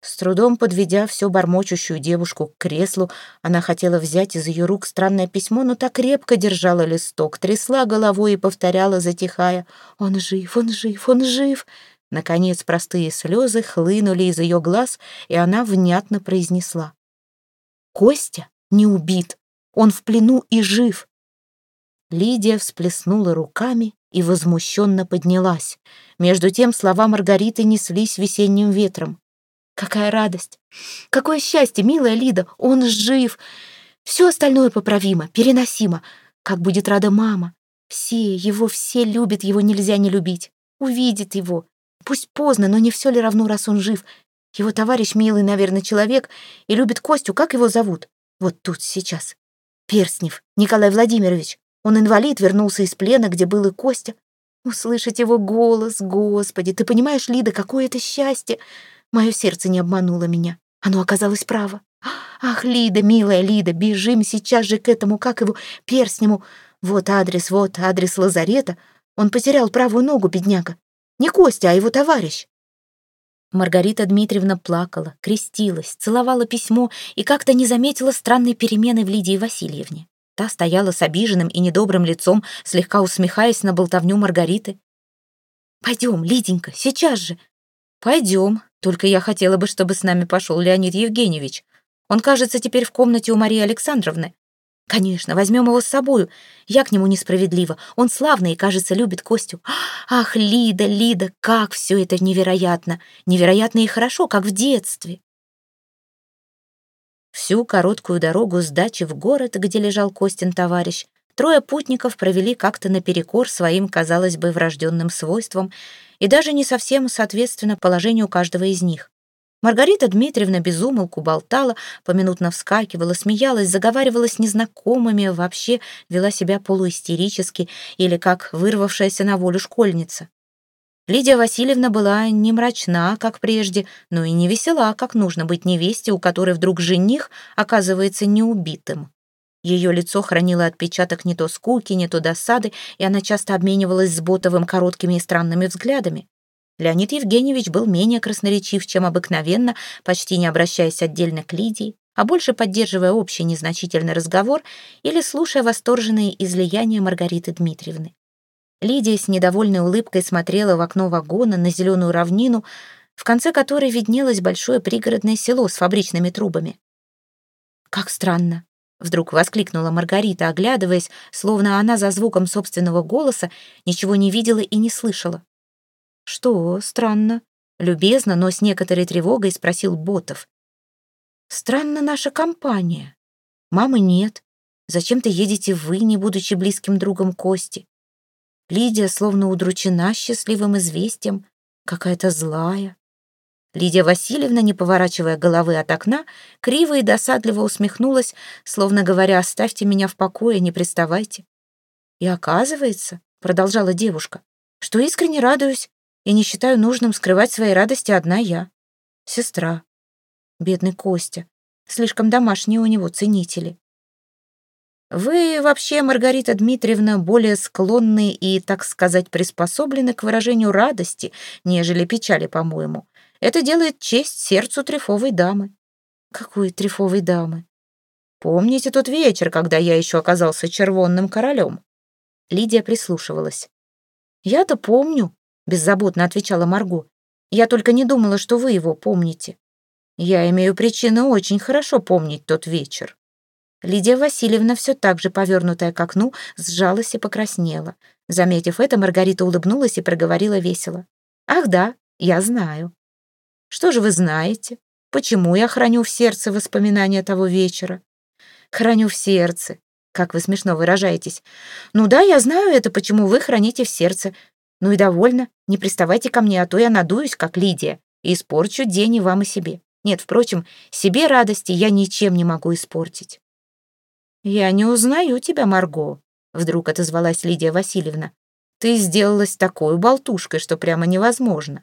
С трудом подведя все бормочущую девушку к креслу, она хотела взять из ее рук странное письмо, но так крепко держала листок, трясла головой и повторяла, затихая, «Он жив, он жив, он жив!» Наконец простые слезы хлынули из ее глаз, и она внятно произнесла. Костя не убит, он в плену и жив. Лидия всплеснула руками и возмущенно поднялась. Между тем слова Маргариты неслись весенним ветром. «Какая радость! Какое счастье, милая Лида! Он жив! Все остальное поправимо, переносимо. Как будет рада мама! Все, его все любят, его нельзя не любить. Увидит его. Пусть поздно, но не все ли равно, раз он жив. Его товарищ милый, наверное, человек и любит Костю. Как его зовут? Вот тут, сейчас. Перстнев, Николай Владимирович. Он инвалид, вернулся из плена, где был и Костя. Услышать его голос, Господи, ты понимаешь, Лида, какое это счастье! Мое сердце не обмануло меня. Оно оказалось право. Ах, Лида, милая Лида, бежим сейчас же к этому, как его, перстнему. Вот адрес, вот адрес лазарета. Он потерял правую ногу, бедняга. Не Костя, а его товарищ. Маргарита Дмитриевна плакала, крестилась, целовала письмо и как-то не заметила странной перемены в Лидии Васильевне. Та стояла с обиженным и недобрым лицом, слегка усмехаясь на болтовню Маргариты. «Пойдем, Лиденька, сейчас же!» «Пойдем, только я хотела бы, чтобы с нами пошел Леонид Евгеньевич. Он, кажется, теперь в комнате у Марии Александровны. Конечно, возьмем его с собою. Я к нему несправедлива. Он славный и, кажется, любит Костю. Ах, Лида, Лида, как все это невероятно. Невероятно и хорошо, как в детстве. Всю короткую дорогу с дачи в город, где лежал Костин товарищ, трое путников провели как-то наперекор своим, казалось бы, врожденным свойствам и даже не совсем соответственно положению каждого из них. Маргарита Дмитриевна безумолку болтала, поминутно вскакивала, смеялась, заговаривала с незнакомыми, вообще вела себя полуистерически или как вырвавшаяся на волю школьница. Лидия Васильевна была не мрачна, как прежде, но и не весела, как нужно быть невесте, у которой вдруг жених оказывается неубитым. Ее лицо хранило отпечаток не то скуки, не то досады, и она часто обменивалась с Ботовым короткими и странными взглядами. Леонид Евгеньевич был менее красноречив, чем обыкновенно, почти не обращаясь отдельно к Лидии, а больше поддерживая общий незначительный разговор или слушая восторженные излияния Маргариты Дмитриевны. Лидия с недовольной улыбкой смотрела в окно вагона на зеленую равнину, в конце которой виднелось большое пригородное село с фабричными трубами. «Как странно!» — вдруг воскликнула Маргарита, оглядываясь, словно она за звуком собственного голоса ничего не видела и не слышала. «Что странно?» Любезно, но с некоторой тревогой спросил Ботов. Странно наша компания. Мамы нет. Зачем-то едете вы, не будучи близким другом Кости? Лидия словно удручена счастливым известием, какая-то злая. Лидия Васильевна, не поворачивая головы от окна, криво и досадливо усмехнулась, словно говоря, оставьте меня в покое, не приставайте. И оказывается, продолжала девушка, что искренне радуюсь и не считаю нужным скрывать свои радости одна я. Сестра. Бедный Костя. Слишком домашние у него ценители. Вы вообще, Маргарита Дмитриевна, более склонны и, так сказать, приспособлены к выражению радости, нежели печали, по-моему. Это делает честь сердцу трефовой дамы. Какой трефовой дамы? Помните тот вечер, когда я еще оказался червонным королем? Лидия прислушивалась. «Я-то помню», — беззаботно отвечала Марго. «Я только не думала, что вы его помните. Я имею причину очень хорошо помнить тот вечер». Лидия Васильевна, все так же повернутая к окну, сжалась и покраснела. Заметив это, Маргарита улыбнулась и проговорила весело. «Ах да, я знаю». «Что же вы знаете? Почему я храню в сердце воспоминания того вечера?» «Храню в сердце как вы смешно выражаетесь. Ну да, я знаю это, почему вы храните в сердце. Ну и довольно, не приставайте ко мне, а то я надуюсь, как Лидия, и испорчу день и вам, и себе. Нет, впрочем, себе радости я ничем не могу испортить. «Я не узнаю тебя, Марго», — вдруг отозвалась Лидия Васильевна. «Ты сделалась такой болтушкой, что прямо невозможно.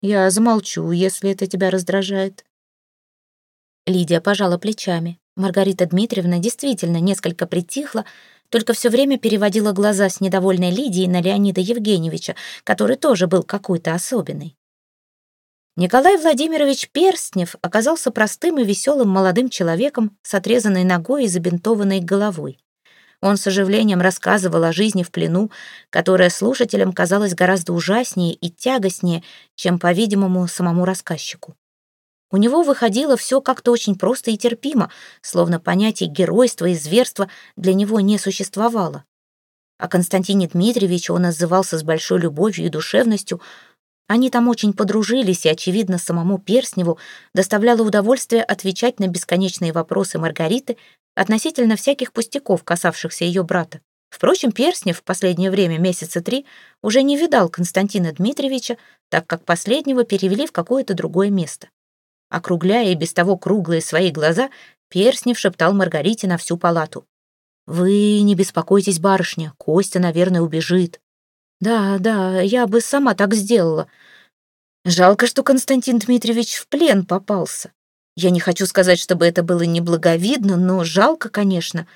Я замолчу, если это тебя раздражает». Лидия пожала плечами. Маргарита Дмитриевна действительно несколько притихла, только все время переводила глаза с недовольной Лидией на Леонида Евгеньевича, который тоже был какой-то особенный. Николай Владимирович Перстнев оказался простым и веселым молодым человеком с отрезанной ногой и забинтованной головой. Он с оживлением рассказывал о жизни в плену, которая слушателям казалась гораздо ужаснее и тягостнее, чем, по-видимому, самому рассказчику. У него выходило все как-то очень просто и терпимо, словно понятие геройства и зверства для него не существовало. О Константине Дмитриевиче он отзывался с большой любовью и душевностью. Они там очень подружились, и, очевидно, самому Персневу доставляло удовольствие отвечать на бесконечные вопросы Маргариты относительно всяких пустяков, касавшихся ее брата. Впрочем, Перснев в последнее время, месяца три, уже не видал Константина Дмитриевича, так как последнего перевели в какое-то другое место. Округляя и без того круглые свои глаза, Перснев шептал Маргарите на всю палату. «Вы не беспокойтесь, барышня, Костя, наверное, убежит». «Да, да, я бы сама так сделала. Жалко, что Константин Дмитриевич в плен попался. Я не хочу сказать, чтобы это было неблаговидно, но жалко, конечно.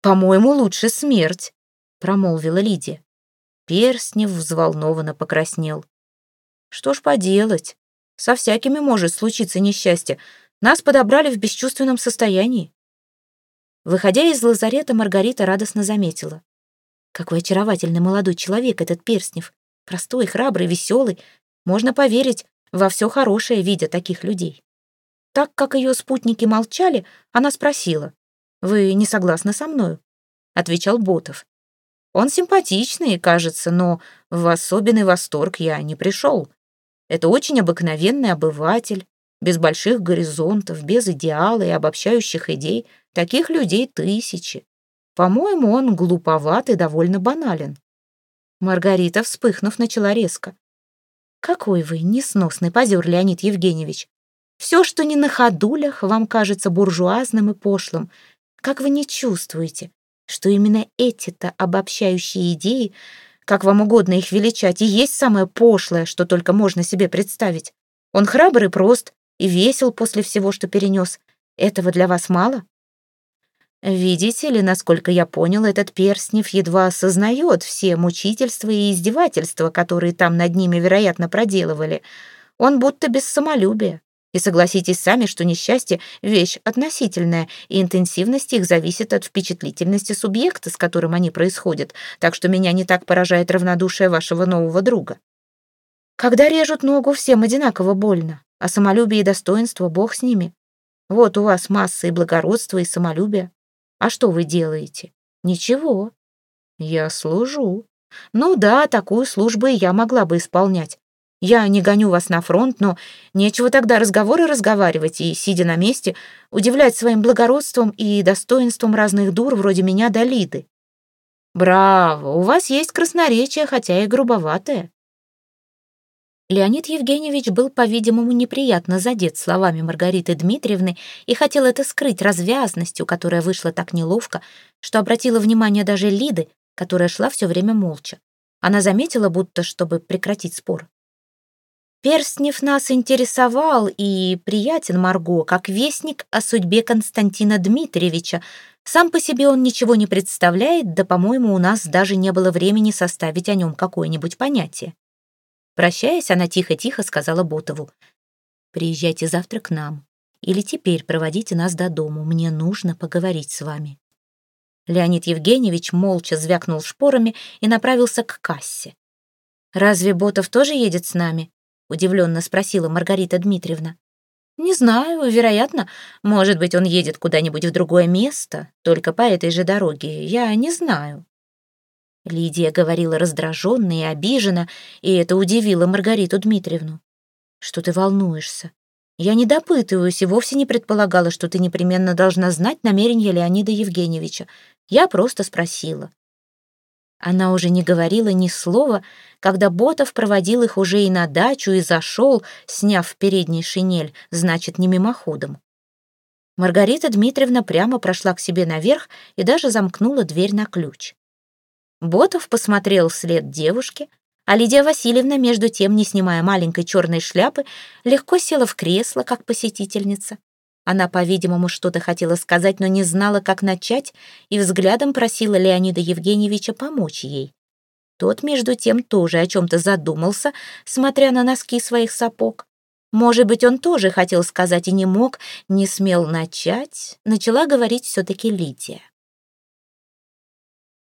По-моему, лучше смерть», — промолвила Лидия. Перснев взволнованно покраснел. «Что ж поделать? Со всякими может случиться несчастье. Нас подобрали в бесчувственном состоянии. Выходя из лазарета, Маргарита радостно заметила. Какой очаровательный молодой человек этот Перстнев. Простой, храбрый, веселый. Можно поверить во все хорошее, видя таких людей. Так как ее спутники молчали, она спросила. «Вы не согласны со мною?» Отвечал Ботов. «Он симпатичный, кажется, но в особенный восторг я не пришел. Это очень обыкновенный обыватель, без больших горизонтов, без идеала и обобщающих идей. Таких людей тысячи. По-моему, он глуповат и довольно банален. Маргарита, вспыхнув, начала резко. «Какой вы несносный позер, Леонид Евгеньевич! Все, что не на ходулях, вам кажется буржуазным и пошлым. Как вы не чувствуете, что именно эти-то обобщающие идеи как вам угодно их величать, и есть самое пошлое, что только можно себе представить. Он храбр и прост, и весел после всего, что перенес. Этого для вас мало? Видите ли, насколько я понял, этот Перстнев едва осознает все мучительства и издевательства, которые там над ними, вероятно, проделывали. Он будто без самолюбия. И согласитесь сами, что несчастье — вещь относительная, и интенсивность их зависит от впечатлительности субъекта, с которым они происходят, так что меня не так поражает равнодушие вашего нового друга. Когда режут ногу, всем одинаково больно, а самолюбие и достоинство — бог с ними. Вот у вас масса и благородства, и самолюбие. А что вы делаете? Ничего. Я служу. Ну да, такую службу и я могла бы исполнять. Я не гоню вас на фронт, но нечего тогда разговоры разговаривать и, сидя на месте, удивлять своим благородством и достоинством разных дур вроде меня до Лиды. Браво, у вас есть красноречие, хотя и грубоватое. Леонид Евгеньевич был, по-видимому, неприятно задет словами Маргариты Дмитриевны и хотел это скрыть развязностью, которая вышла так неловко, что обратила внимание даже Лиды, которая шла все время молча. Она заметила, будто чтобы прекратить спор. Перстнев нас интересовал и приятен Марго, как вестник о судьбе Константина Дмитриевича. Сам по себе он ничего не представляет, да, по-моему, у нас даже не было времени составить о нем какое-нибудь понятие. Прощаясь, она тихо-тихо сказала Ботову. «Приезжайте завтра к нам. Или теперь проводите нас до дому. Мне нужно поговорить с вами». Леонид Евгеньевич молча звякнул шпорами и направился к кассе. «Разве Ботов тоже едет с нами?» Удивленно спросила Маргарита Дмитриевна. «Не знаю, вероятно. Может быть, он едет куда-нибудь в другое место, только по этой же дороге. Я не знаю». Лидия говорила раздраженно и обиженно, и это удивило Маргариту Дмитриевну. «Что ты волнуешься? Я не допытываюсь и вовсе не предполагала, что ты непременно должна знать намерения Леонида Евгеньевича. Я просто спросила. Она уже не говорила ни слова, когда Ботов проводил их уже и на дачу и зашел, сняв передний шинель, значит, не мимоходом. Маргарита Дмитриевна прямо прошла к себе наверх и даже замкнула дверь на ключ. Ботов посмотрел вслед девушке, а Лидия Васильевна, между тем, не снимая маленькой черной шляпы, легко села в кресло, как посетительница. Она, по-видимому, что-то хотела сказать, но не знала, как начать, и взглядом просила Леонида Евгеньевича помочь ей. Тот, между тем, тоже о чем-то задумался, смотря на носки своих сапог. Может быть, он тоже хотел сказать и не мог, не смел начать, начала говорить все-таки Лидия.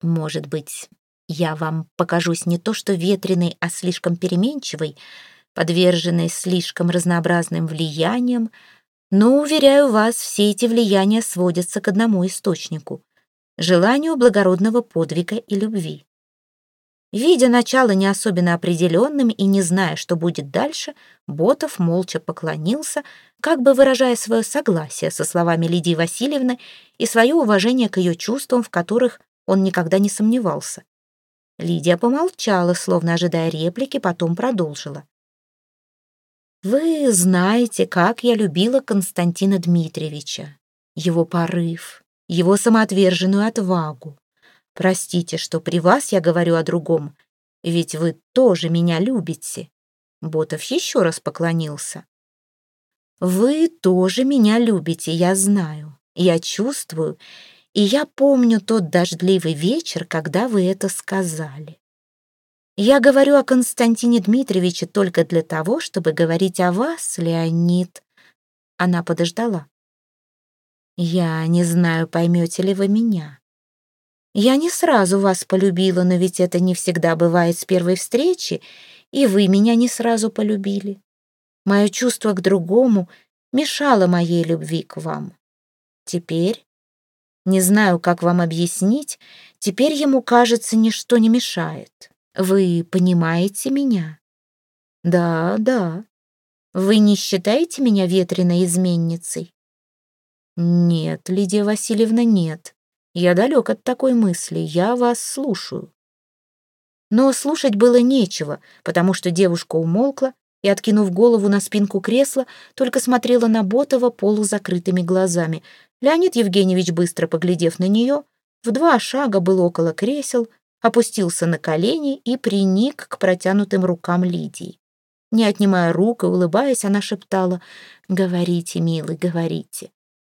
«Может быть, я вам покажусь не то что ветреной, а слишком переменчивой, подверженной слишком разнообразным влияниям, но, уверяю вас, все эти влияния сводятся к одному источнику — желанию благородного подвига и любви. Видя начало не особенно определенным и не зная, что будет дальше, Ботов молча поклонился, как бы выражая свое согласие со словами Лидии Васильевны и свое уважение к ее чувствам, в которых он никогда не сомневался. Лидия помолчала, словно ожидая реплики, потом продолжила. Вы знаете, как я любила Константина Дмитриевича, его порыв, его самоотверженную отвагу. Простите, что при вас я говорю о другом, ведь вы тоже меня любите. Ботов еще раз поклонился. Вы тоже меня любите, я знаю, я чувствую, и я помню тот дождливый вечер, когда вы это сказали. Я говорю о Константине Дмитриевиче только для того, чтобы говорить о вас, Леонид. Она подождала. Я не знаю, поймете ли вы меня. Я не сразу вас полюбила, но ведь это не всегда бывает с первой встречи, и вы меня не сразу полюбили. Мое чувство к другому мешало моей любви к вам. Теперь, не знаю, как вам объяснить, теперь ему, кажется, ничто не мешает. Вы понимаете меня? Да, да. Вы не считаете меня ветреной изменницей? Нет, Лидия Васильевна, нет. Я далек от такой мысли, я вас слушаю. Но слушать было нечего, потому что девушка умолкла и, откинув голову на спинку кресла, только смотрела на Ботова полузакрытыми глазами. Леонид Евгеньевич, быстро поглядев на нее, в два шага был около кресел, опустился на колени и приник к протянутым рукам Лидии. Не отнимая рук и улыбаясь, она шептала «Говорите, милый, говорите».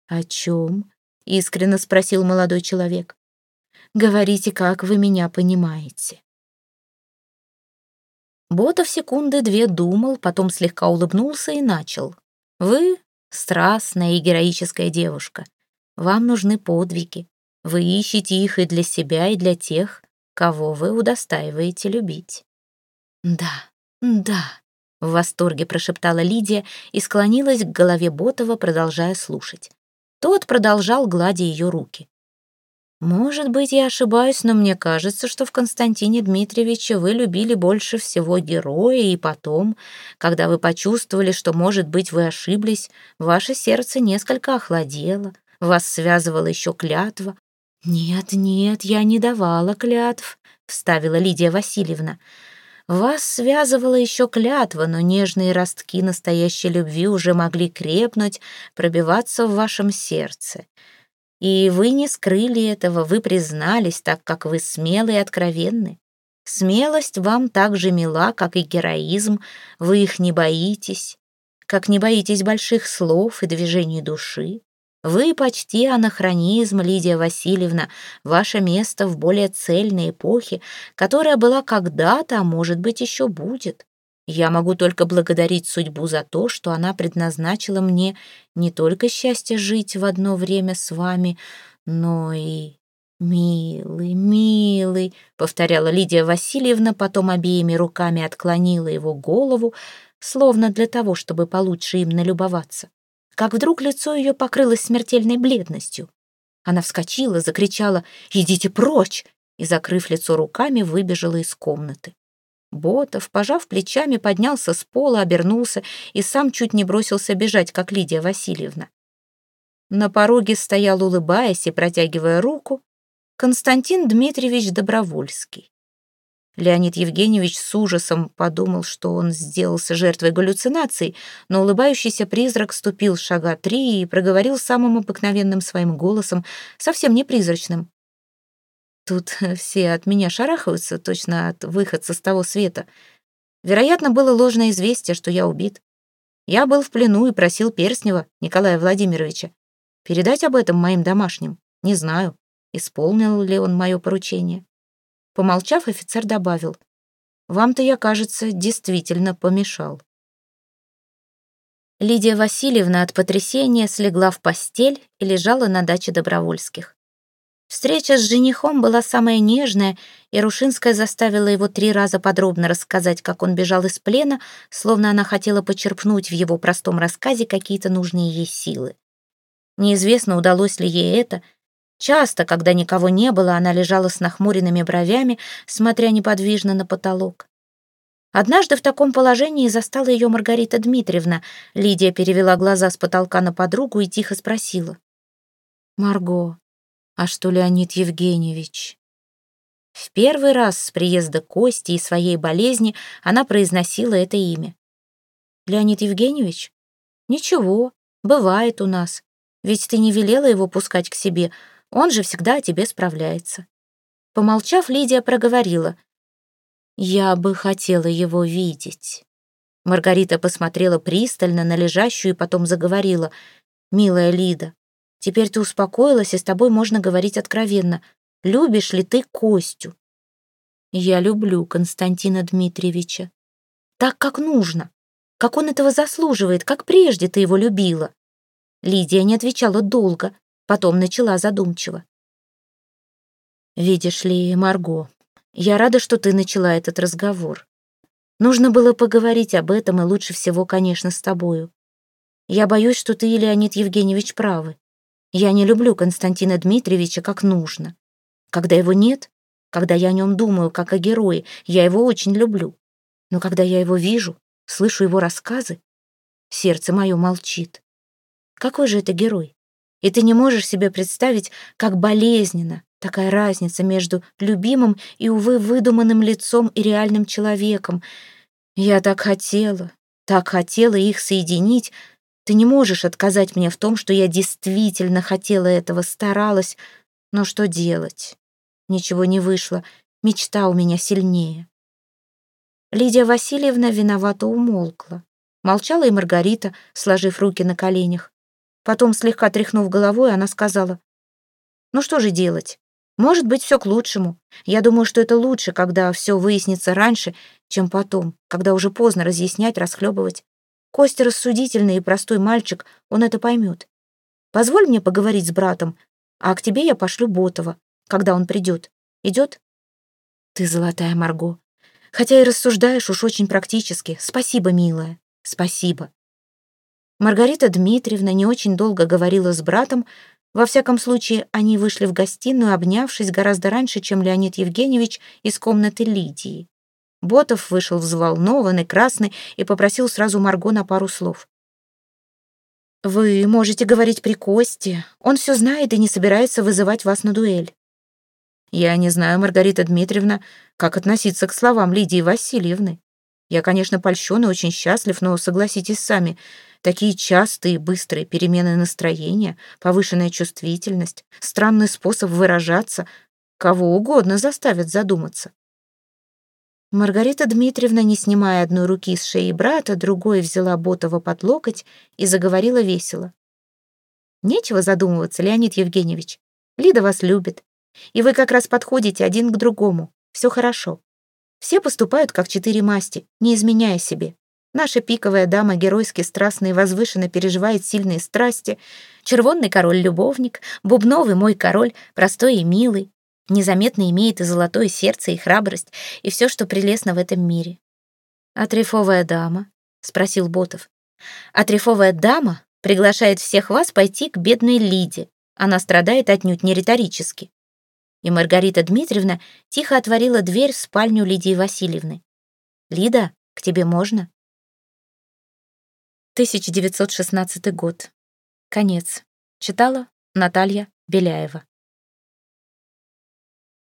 «О чем?» — искренне спросил молодой человек. «Говорите, как вы меня понимаете». Ботов секунды две думал, потом слегка улыбнулся и начал. «Вы — страстная и героическая девушка. Вам нужны подвиги. Вы ищете их и для себя, и для тех, кого вы удостаиваете любить. «Да, да», — в восторге прошептала Лидия и склонилась к голове Ботова, продолжая слушать. Тот продолжал, гладя ее руки. Может быть, я ошибаюсь, но мне кажется, что в Константине Дмитриевиче вы любили больше всего героя, и потом, когда вы почувствовали, что, может быть, вы ошиблись, ваше сердце несколько охладело, вас связывала еще клятва. «Нет, нет, я не давала клятв», — вставила Лидия Васильевна. «Вас связывала еще клятва, но нежные ростки настоящей любви уже могли крепнуть, пробиваться в вашем сердце». И вы не скрыли этого, вы признались, так как вы смелы и откровенны. Смелость вам так же мила, как и героизм, вы их не боитесь, как не боитесь больших слов и движений души. Вы почти анахронизм, Лидия Васильевна, ваше место в более цельной эпохе, которая была когда-то, а может быть еще будет. Я могу только благодарить судьбу за то, что она предназначила мне не только счастье жить в одно время с вами, но и... «Милый, милый», — повторяла Лидия Васильевна, потом обеими руками отклонила его голову, словно для того, чтобы получше им налюбоваться. Как вдруг лицо ее покрылось смертельной бледностью. Она вскочила, закричала «Идите прочь!» и, закрыв лицо руками, выбежала из комнаты. Ботов, пожав плечами, поднялся с пола, обернулся и сам чуть не бросился бежать, как Лидия Васильевна. На пороге стоял, улыбаясь и протягивая руку, Константин Дмитриевич Добровольский. Леонид Евгеньевич с ужасом подумал, что он сделался жертвой галлюцинаций, но улыбающийся призрак ступил шага три и проговорил самым обыкновенным своим голосом, совсем не призрачным. Тут все от меня шарахаются, точно от выходца с того света. Вероятно, было ложное известие, что я убит. Я был в плену и просил Перснева, Николая Владимировича, передать об этом моим домашним. Не знаю, исполнил ли он мое поручение. Помолчав, офицер добавил, «Вам-то я, кажется, действительно помешал». Лидия Васильевна от потрясения слегла в постель и лежала на даче Добровольских. Встреча с женихом была самая нежная, и Рушинская заставила его три раза подробно рассказать, как он бежал из плена, словно она хотела почерпнуть в его простом рассказе какие-то нужные ей силы. Неизвестно, удалось ли ей это. Часто, когда никого не было, она лежала с нахмуренными бровями, смотря неподвижно на потолок. Однажды в таком положении застала ее Маргарита Дмитриевна. Лидия перевела глаза с потолка на подругу и тихо спросила. «Марго, а что Леонид Евгеньевич? В первый раз с приезда Кости и своей болезни она произносила это имя. Леонид Евгеньевич? Ничего, бывает у нас. Ведь ты не велела его пускать к себе, он же всегда о тебе справляется. Помолчав, Лидия проговорила. «Я бы хотела его видеть». Маргарита посмотрела пристально на лежащую и потом заговорила. «Милая Лида, Теперь ты успокоилась, и с тобой можно говорить откровенно. Любишь ли ты Костю? Я люблю Константина Дмитриевича. Так, как нужно. Как он этого заслуживает, как прежде ты его любила. Лидия не отвечала долго, потом начала задумчиво. «Видишь ли, Марго, я рада, что ты начала этот разговор. Нужно было поговорить об этом, и лучше всего, конечно, с тобою. Я боюсь, что ты и Леонид Евгеньевич правы. Я не люблю Константина Дмитриевича как нужно. Когда его нет, когда я о нем думаю, как о герое, я его очень люблю. Но когда я его вижу, слышу его рассказы, сердце мое молчит. Какой же это герой? И ты не можешь себе представить, как болезненно такая разница между любимым и, увы, выдуманным лицом и реальным человеком. Я так хотела, так хотела их соединить, ты не можешь отказать мне в том, что я действительно хотела этого, старалась. Но что делать? Ничего не вышло. Мечта у меня сильнее. Лидия Васильевна виновато умолкла. Молчала и Маргарита, сложив руки на коленях. Потом, слегка тряхнув головой, она сказала, «Ну что же делать? Может быть, все к лучшему. Я думаю, что это лучше, когда все выяснится раньше, чем потом, когда уже поздно разъяснять, расхлебывать. Костя рассудительный и простой мальчик, он это поймет. Позволь мне поговорить с братом, а к тебе я пошлю Ботова, когда он придет. Идет? Ты золотая, Марго. Хотя и рассуждаешь уж очень практически. Спасибо, милая. Спасибо. Маргарита Дмитриевна не очень долго говорила с братом, Во всяком случае, они вышли в гостиную, обнявшись гораздо раньше, чем Леонид Евгеньевич из комнаты Лидии. Ботов вышел взволнованный, красный и попросил сразу Марго на пару слов. «Вы можете говорить при Косте. Он все знает и не собирается вызывать вас на дуэль». «Я не знаю, Маргарита Дмитриевна, как относиться к словам Лидии Васильевны. Я, конечно, польщен и очень счастлив, но согласитесь сами, такие частые быстрые перемены настроения, повышенная чувствительность, странный способ выражаться, кого угодно заставят задуматься. Маргарита Дмитриевна, не снимая одной руки с шеи брата, другой взяла Ботова под локоть и заговорила весело. «Нечего задумываться, Леонид Евгеньевич. Лида вас любит. И вы как раз подходите один к другому. Все хорошо. Все поступают как четыре масти, не изменяя себе. Наша пиковая дама геройски страстно и возвышенно переживает сильные страсти. Червонный король-любовник, бубновый мой король, простой и милый. Незаметно имеет и золотое сердце, и храбрость, и все, что прелестно в этом мире. «А трефовая дама?» — спросил Ботов. «А трефовая дама приглашает всех вас пойти к бедной Лиде. Она страдает отнюдь не риторически и Маргарита Дмитриевна тихо отворила дверь в спальню Лидии Васильевны. «Лида, к тебе можно?» 1916 год. Конец. Читала Наталья Беляева.